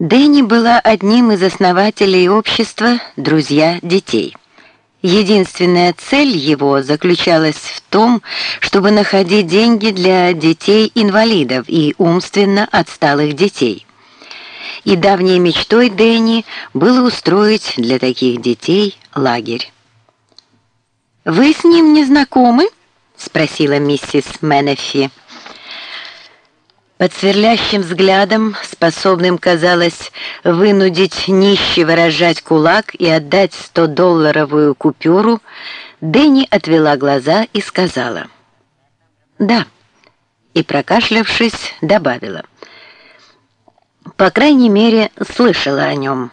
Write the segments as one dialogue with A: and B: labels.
A: Дэнни была одним из основателей общества «Друзья детей». Единственная цель его заключалась в том, чтобы находить деньги для детей-инвалидов и умственно отсталых детей. И давней мечтой Дэнни было устроить для таких детей лагерь. «Вы с ним не знакомы?» — спросила миссис Менефи. Под сверлящим взглядом, способным, казалось, вынудить нищего разжать кулак и отдать 100-долларовую купюру, Дэнни отвела глаза и сказала «Да», и, прокашлявшись, добавила «По крайней мере, слышала о нем».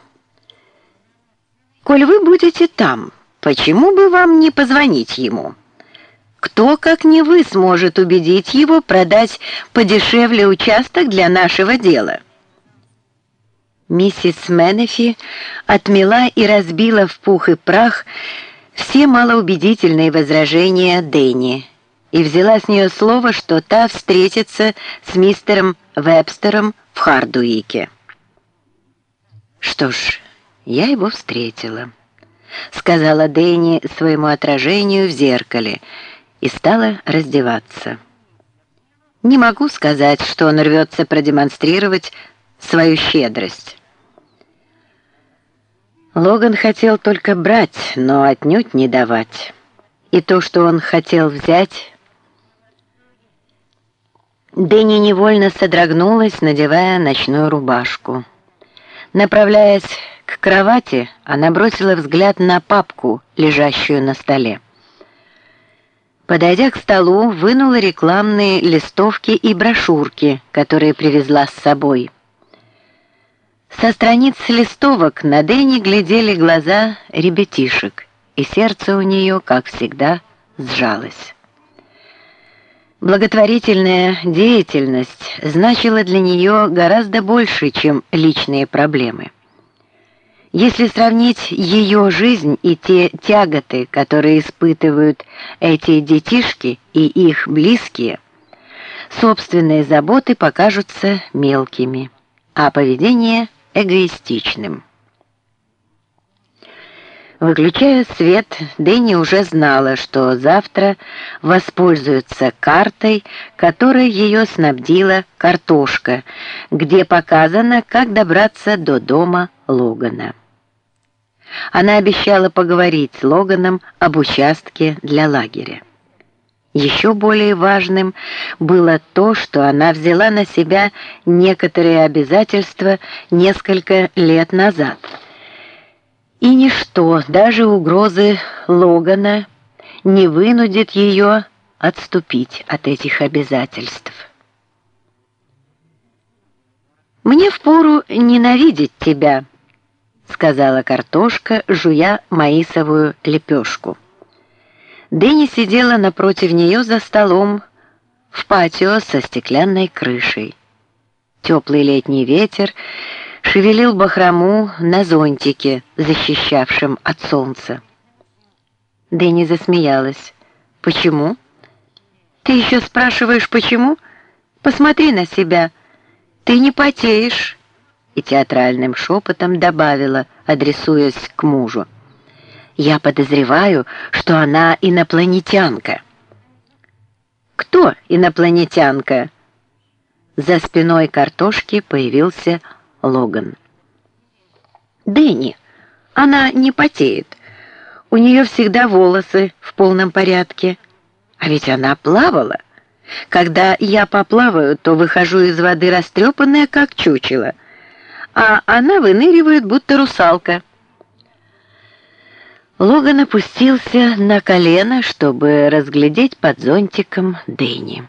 A: «Коль вы будете там, почему бы вам не позвонить ему?» Кто, как не вы, сможет убедить его продать подешевле участок для нашего дела? Миссис Менефи отмела и разбила в пух и прах все малоубедительные возражения Дэнни и взяла с нее слово, что та встретится с мистером Вебстером в Хардуике. Что ж, я его встретила, сказала Дэнни своему отражению в зеркале и стала раздеваться. Не могу сказать, что он рвется продемонстрировать свою щедрость. Логан хотел только брать, но отнюдь не давать. И то, что он хотел взять... Дэнни невольно содрогнулась, надевая ночную рубашку. Направляясь к кровати, она бросила взгляд на папку, лежащую на столе. Подойдя к столу, вынула рекламные листовки и брошюрки, которые привезла с собой. Со страниц листовок на Дэне глядели глаза ребятишек, и сердце у нее, как всегда, сжалось. Благотворительная деятельность значила для нее гораздо больше, чем личные проблемы. Если сравнить ее жизнь и те тяготы, которые испытывают эти детишки и их близкие, собственные заботы покажутся мелкими, а поведение эгоистичным. Выключая свет, Дэнни уже знала, что завтра воспользуется картой, которой ее снабдила картошка, где показано, как добраться до дома Логана. Она обещала поговорить с Логаном об участке для лагеря. Еще более важным было то, что она взяла на себя некоторые обязательства несколько лет назад. И ничто, даже угрозы Логана, не вынудит ее отступить от этих обязательств. «Мне впору ненавидеть тебя», сказала картошка, жуя маисовую лепешку. Дэнни сидела напротив нее за столом в патио со стеклянной крышей. Теплый летний ветер шевелил бахрому на зонтике, защищавшем от солнца. Дэнни засмеялась. «Почему?» «Ты еще спрашиваешь, почему? Посмотри на себя. Ты не потеешь» и театральным шепотом добавила, адресуясь к мужу. «Я подозреваю, что она инопланетянка». «Кто инопланетянка?» За спиной картошки появился Логан. «Дэнни, она не потеет. У нее всегда волосы в полном порядке. А ведь она плавала. Когда я поплаваю, то выхожу из воды растрепанная, как чучело» а она выныривает, будто русалка. Логан опустился на колено, чтобы разглядеть под зонтиком Дэнни.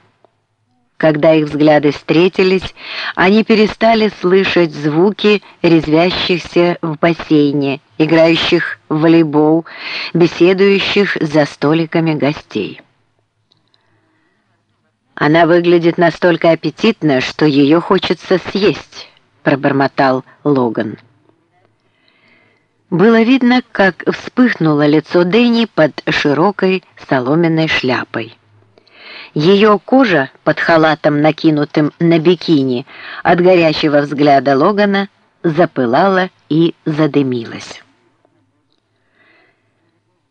A: Когда их взгляды встретились, они перестали слышать звуки резвящихся в бассейне, играющих в волейбол, беседующих за столиками гостей. Она выглядит настолько аппетитно, что ее хочется съесть пробормотал Логан. Было видно, как вспыхнуло лицо Дэнни под широкой соломенной шляпой. Ее кожа под халатом, накинутым на бикини, от горячего взгляда Логана запылала и задымилась.